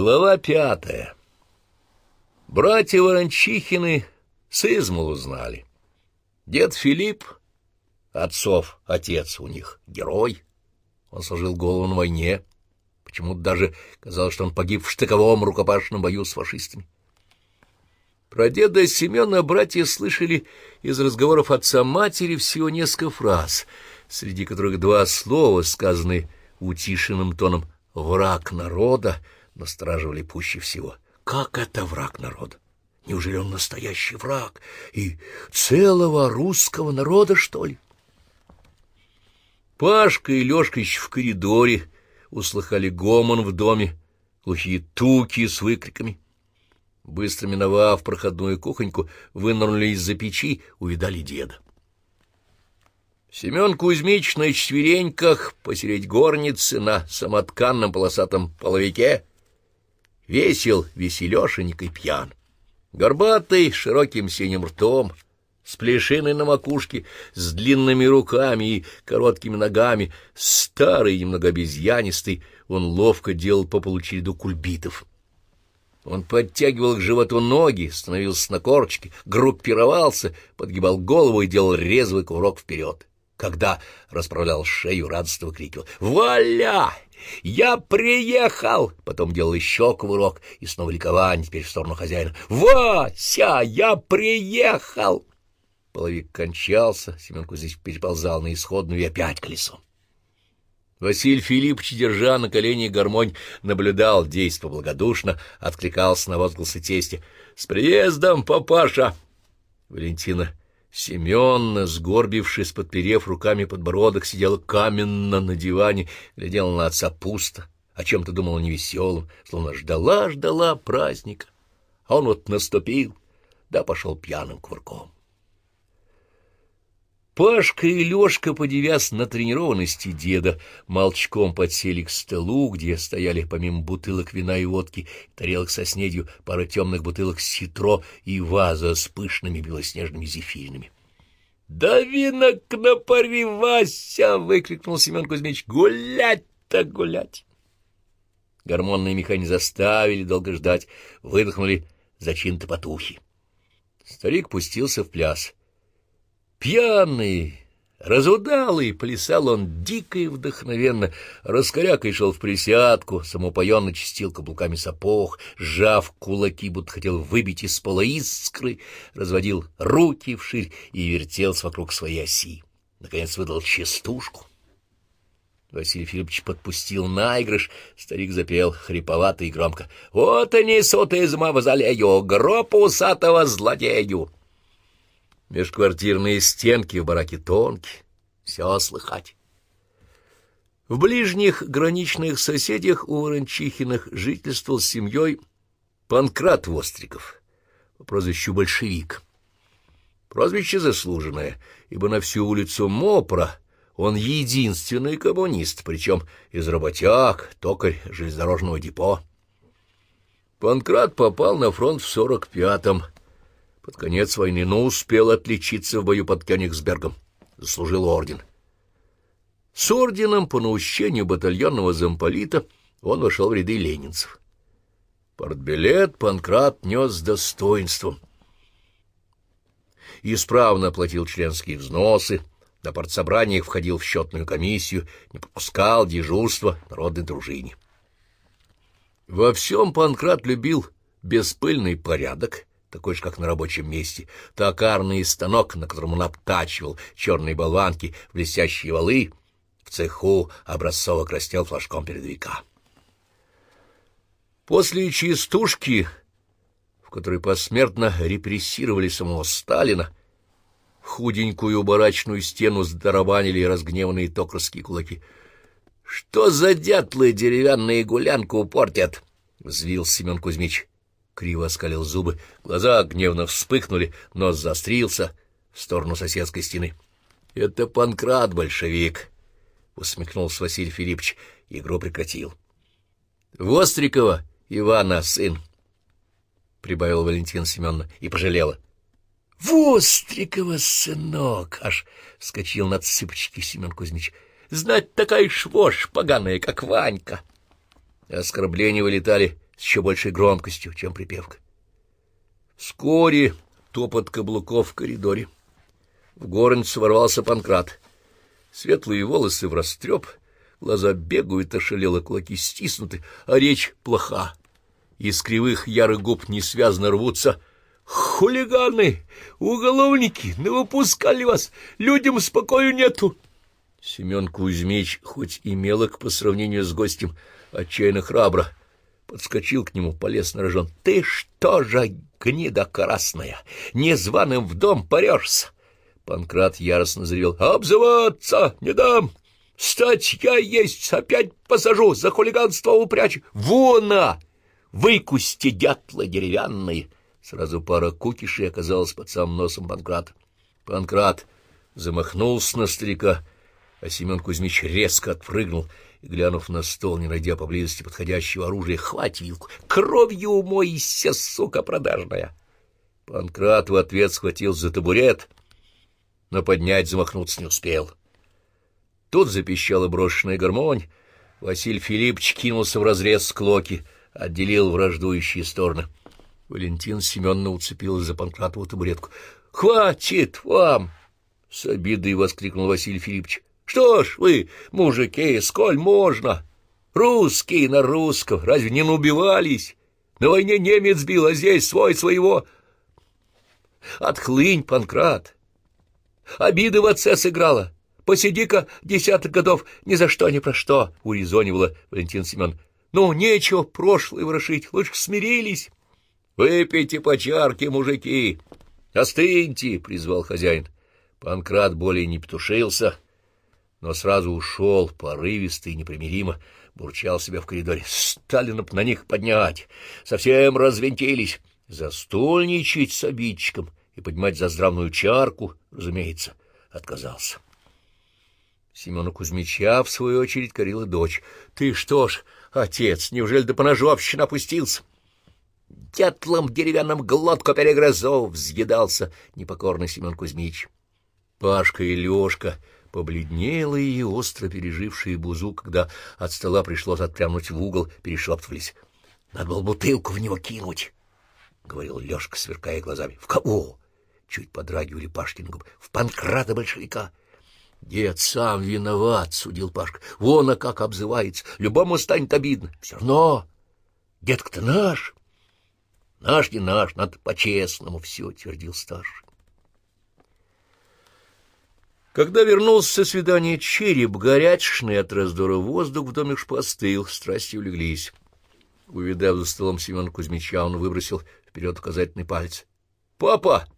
Глава пятая. Братья Ворончихины с измалу знали. Дед Филипп, отцов отец у них, герой. Он сложил голову на войне. Почему-то даже казалось, что он погиб в штыковом рукопашном бою с фашистами. Про деда Семена братья слышали из разговоров отца-матери всего несколько фраз, среди которых два слова, сказанные утишенным тоном «враг народа», настораживали пуще всего. Как это враг народа? Неужели он настоящий враг? И целого русского народа, что ли? Пашка и Лёшка в коридоре услыхали гомон в доме, глухие туки с выкриками. Быстро миновав проходную кухоньку, вынырнули из-за печи, увидали деда. Семен Кузьмич на четвереньках посередь горницы на самотканном полосатом половике Весел, веселешенек и пьян. Горбатый, широким синим ртом, с плешиной на макушке, с длинными руками и короткими ногами, старый, немного обезьянистый, он ловко делал по полу череду кульбитов. Он подтягивал к животу ноги, становился на корочке, группировался, подгибал голову и делал резвый кувырок вперед. Когда расправлял шею, радостно выкрикивал «Валя! «Я приехал!» Потом делал еще кувырок, и снова ликование, теперь в сторону хозяина. «Вася, я приехал!» Половик кончался, Семен Кузьмич переползал на исходную и опять колесом. Василий Филиппович, держа на колени гармонь, наблюдал действо благодушно, откликался на возгласы тестя. «С приездом, папаша!» Валентина Семен, сгорбившись, подперев руками подбородок, сидела каменно на диване, глядела на отца пусто, о чем-то думала невеселым, словно ждала-ждала праздника. А он вот наступил, да пошел пьяным кувырком. Пашка и Лёшка, подивясь на тренированности деда, молчком подсели к столу, где стояли помимо бутылок вина и водки, тарелок со снедью, пара темных бутылок ситро и ваза с пышными белоснежными зефиринами. — Да винок напари, Вася! — выкрикнул Семен Кузьмич. — Гулять-то гулять! Гормонные механи заставили долго ждать, выдохнули зачин-то потухи. Старик пустился в пляс — Пьяный, разудалый, плясал он дико и вдохновенно, раскорякой шел в присядку, самоупоенно чистил каблуками сапог, сжав кулаки, будто хотел выбить из пола искры, разводил руки вширь и вертелся вокруг своей оси. Наконец выдал частушку. Василий Филиппович подпустил наигрыш, старик запел хриповато и громко. «Вот и несут из мавзолею гроб усатого злодею!» Межквартирные стенки в бараке тонкие, все слыхать. В ближних граничных соседях у Ворончихиных жительствовал с семьей Панкрат Востриков по прозвищу Большевик. Прозвище заслуженное, ибо на всю улицу Мопра он единственный коммунист, причем из работяг, токарь железнодорожного депо. Панкрат попал на фронт в сорок пятом под конец войны, но успел отличиться в бою под Кёнигсбергом. Заслужил орден. С орденом по наущению батальонного замполита он вошел в ряды ленинцев. Портбилет Панкрат нес с достоинством. Исправно платил членские взносы, на партсобраниях входил в счетную комиссию, не пропускал дежурства народной дружине. Во всем Панкрат любил беспыльный порядок, такой же, как на рабочем месте, токарный станок, на котором он обтачивал черные болванки, блестящие валы, в цеху образцово краснел флажком передовика. После чистушки, в которой посмертно репрессировали самого Сталина, худенькую барачную стену сдорованили разгневанные токарские кулаки. — Что за дятлы деревянные гулянку портят? — взвил Семен Кузьмич криво оскалил зубы, глаза гневно вспыхнули, нос заострился в сторону соседской стены. — Это Панкрат, большевик! — усмехнулся Василий Филиппович. Игру прекратил. — Вострикова Ивана, сын! — прибавила Валентина Семеновна и пожалела. — Вострикова, сынок! — аж вскочил на цыпочки Семен Кузьмич. — Знать такая швошь поганая, как Ванька! Оскорбления вылетали с еще большей громкостью, чем припевка. Вскоре топот каблуков в коридоре. В горницу ворвался Панкрат. Светлые волосы в растреп, глаза бегают, ошалело, кулаки стиснуты, а речь плоха. Из кривых ярых губ несвязно рвутся «Хулиганы! Уголовники! Не выпускали вас! Людям спокою нету!» Семен Кузьмич, хоть и мелок по сравнению с гостем, отчаянно храбро, подскочил к нему, полез на рожон. — Ты что же, гнида красная, незваным в дом порешься? Панкрат яростно заревел. — Обзываться не дам! Статья есть, опять посажу, за хулиганство упрячу. Вона! Выкусти дятла деревянные! Сразу пара кукишей оказалась под самым носом Панкрата. Панкрат замахнулся на старика, а Семен Кузьмич резко отпрыгнул и, глянув на стол, не найдя поблизости подходящего оружия, хвать вилку. «Кровью умойся, сука продажная!» Панкрат в ответ схватил за табурет, но поднять замахнуться не успел. Тут запищала брошенная гармонь. Василий Филиппович кинулся в разрез склоки, отделил враждующие стороны. Валентин Семеновна уцепилась за Панкратову табуретку. — Хватит вам! — с обидой воскликнул Василий Филиппович. — Что ж вы, мужики, сколь можно? Русские на русском, разве не убивались? На войне немец бил, а здесь свой своего. Отхлынь, Панкрат! Обиды в отце сыграла. Посиди-ка десяток годов ни за что, ни про что, — урезонивала Валентин Семен. Ну, нечего прошлое ворошить, лучше смирились. Выпейте по чарке, мужики. Остыньте, — призвал хозяин. Панкрат более не петушился, но сразу ушел, порывистый и непримиримо, бурчал себя в коридоре. Сталина на них поднять, совсем развинтились. Застольничать с обидчиком и поднимать за здравную чарку, разумеется, отказался. Семена Кузьмича, в свою очередь, корила дочь. — Ты что ж, отец, неужели до поножовщины опустился? Дятлом деревянным глотку перегрызов взъедался непокорный Семен Кузьмич. Пашка и Лёшка, побледнелые и остро пережившие бузу, когда от стола пришлось отпрямнуть в угол, перешептывались. — Надо было бутылку в него кинуть, — говорил Лёшка, сверкая глазами. — В кого? — чуть подрагивали Пашкины губы. — В Панкрата большевика. — Дед сам виноват, — судил Пашка. Вон, а как обзывается. Любому станет обидно. Все равно. Детка-то наш. Наш не наш, надо по-честному все, — твердил старший. Когда вернулся со свидания череп, горячный от раздора воздух в доме шпостыл, страсти улеглись. Увидав за столом Семена Кузьмича, он выбросил вперед указательный палец. — Папа!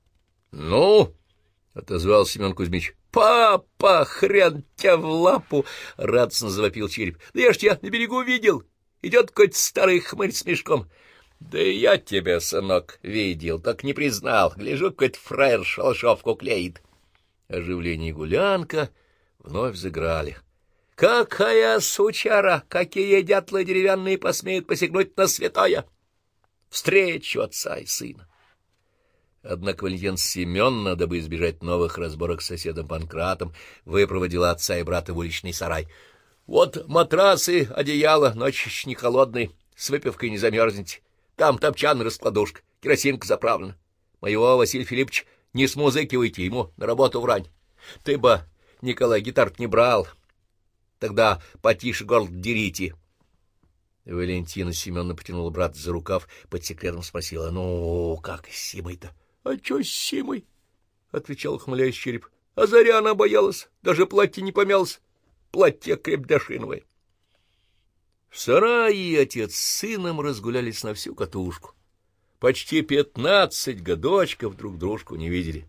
— Ну? — отозвал Семен Кузьмич. «Папа, хрен тебя в лапу!» — радостно завопил череп. «Да я ж тебя на берегу видел. Идет какой-то старый хмырь с мешком». «Да я тебя, сынок, видел, так не признал. Гляжу, какой-то фраер шалашовку клеит». Оживление гулянка вновь заграли. «Какая сучара! Какие дятлы деревянные посмеют посягнуть на святое!» Встречу отца и сына. Однако Валентин Семеновна, дабы избежать новых разборок с соседом Панкратом, выпроводила отца и брата в уличный сарай. — Вот матрасы, одеяло, ночь не холодный, с выпивкой не замерзнете. Там топчан раскладушка, керосинка заправлена. Моего Василия Филипповича не смузыкивайте, ему на работу врань. Ты бы, Николай, гитар не брал. Тогда потише горло дерите. Валентина Семеновна потянула брата за рукав, под секретом спросила, — Ну, как с Симой-то? — А чё с Симой? — отвечал ухмыляясь череп. — А заря она боялась, даже платье не помялось. Платье крепдашиновое. В сарае отец с сыном разгулялись на всю катушку. Почти пятнадцать годочков друг дружку не видели.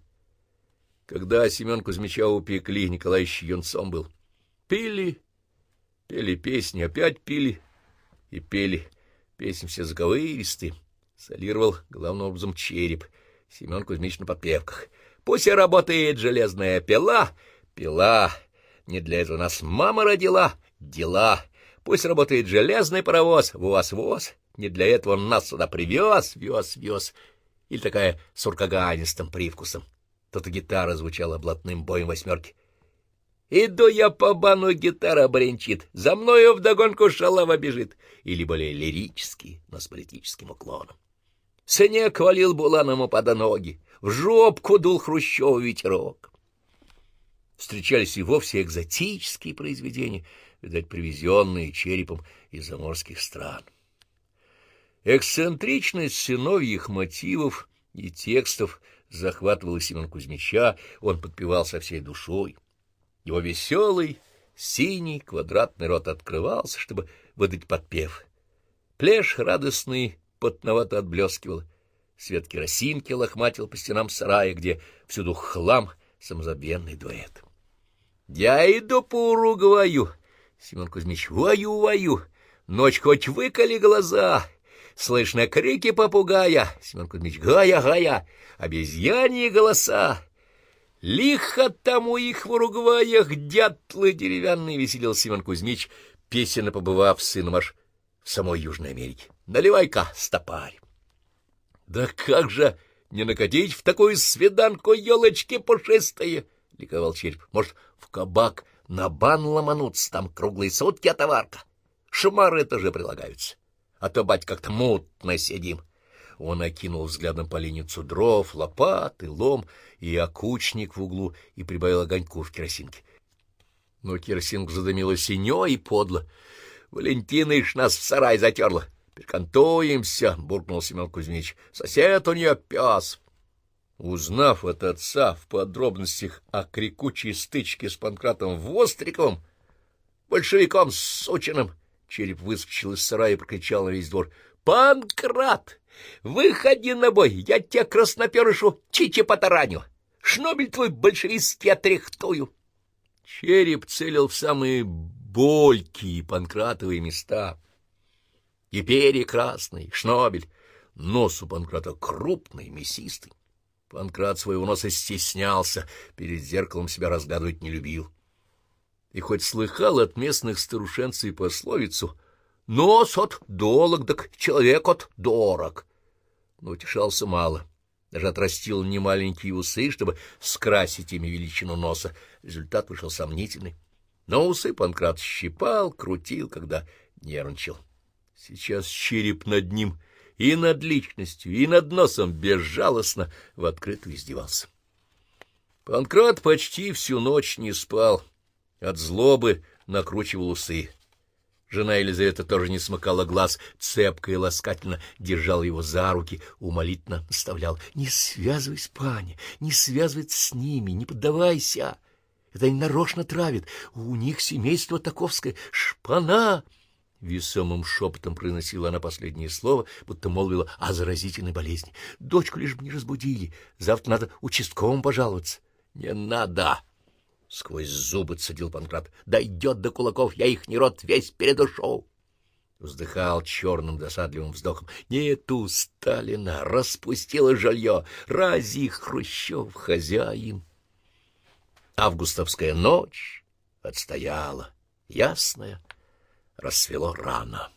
Когда Семен Кузьмича упекли, Николай еще юнцом был. Пили, пели песни, опять пили и пели. Песни все заковыристые. Солировал главным образом череп — Семен Кузьмич на подпевках. Пусть и работает железная пила. Пила. Не для этого нас мама родила. Дела. Пусть работает железный паровоз. Воз-воз. Не для этого он нас сюда привез, вез, вез. Или такая с уркаганистым привкусом. Тут гитара звучала блатным боем восьмерки. Иду я по бану, гитара бренчит, за мною вдогонку шалава бежит. Или более лирические, но с политическим уклоном. Снег валил Буланому под ноги, в жопку дул Хрущев ветерок. Встречались и вовсе экзотические произведения, видать, привезенные черепом из заморских стран. Эксцентричность сыновьих мотивов и текстов захватывала Семен Кузьмича, он подпевал со всей душой. Его веселый, синий, квадратный рот открывался, чтобы выдать подпев. Плешь радостный потновато отблескивал. Свет керосинки лохматил по стенам сарая, где всюду хлам, самозабвенный дуэт. Я иду по уругваю, Семен Кузьмич, вою-вою, ночь хоть выколи глаза, слышно крики попугая, Семен Кузьмич, гая-гая, обезьяньи голоса. Лихо там у их в Уругваях дятлы деревянные, веселил Семен Кузьмич, песенно побывав с сыном аж в самой Южной Америке. Наливай-ка, стопарь. Да как же не накатить в такую свиданку елочки пушистые? — ликовал череп. — Может, в кабак на бан ломануться, там круглые сутки, а товарка? Шумары тоже прилагаются. А то, бать, как-то мутно сидим. Он окинул взглядом поленницу дров, лопаты, лом и окучник в углу и прибавил огоньку в керосинке. Но керосинка задымила синё и подло. Валентина ишь нас в сарай затерла. Перекантуемся, — буркнул Семен Кузьмич. — Сосед у нее пес. Узнав от отца в подробностях о крикучей стычке с Панкратом Востриковым, большевиком сучиным, череп выскочил из сарая и прокричал на весь двор. — Панкрат! Выходи на бой, я тебя красноперышу чичи потараню. Шнобель твой большевистский отряхтую. Череп целил в самые бойкие панкратовые места. И перья красный, шнобель, нос у Панкрата крупный, мясистый. Панкрат своего носа стеснялся, перед зеркалом себя разгадывать не любил. И хоть слыхал от местных старушенцев пословицу «Нос от долог, так человек от дорог», но утешался мало. Даже отрастил немаленькие усы, чтобы скрасить ими величину носа. Результат вышел сомнительный. Но усы Панкрат щипал, крутил, когда нервничал. Сейчас череп над ним — и над личностью, и над носом безжалостно в открытую издевался. Панкрат почти всю ночь не спал, от злобы накручивал усы. Жена Елизавета тоже не смыкала глаз, цепко и ласкательно держал его за руки, умолительно наставлял. — Не связывайся, паня, не связывайся с ними, не поддавайся. Это они нарочно травят. У них семейство таковское. Шпана! Весомым шепотом произносила она последнее слово, будто молвила о заразительной болезни. — Дочку лишь бы не разбудили. Завтра надо участковым пожаловаться. — Не надо! — сквозь зубы цедил Панкрат. — Дойдет до кулаков, я их не рот весь передушил. Вздыхал черным досадливым вздохом. — Нету Сталина, распустила жилье, рази Хрущев хозяин. Августовская ночь отстояла, ясная, рассвело рано.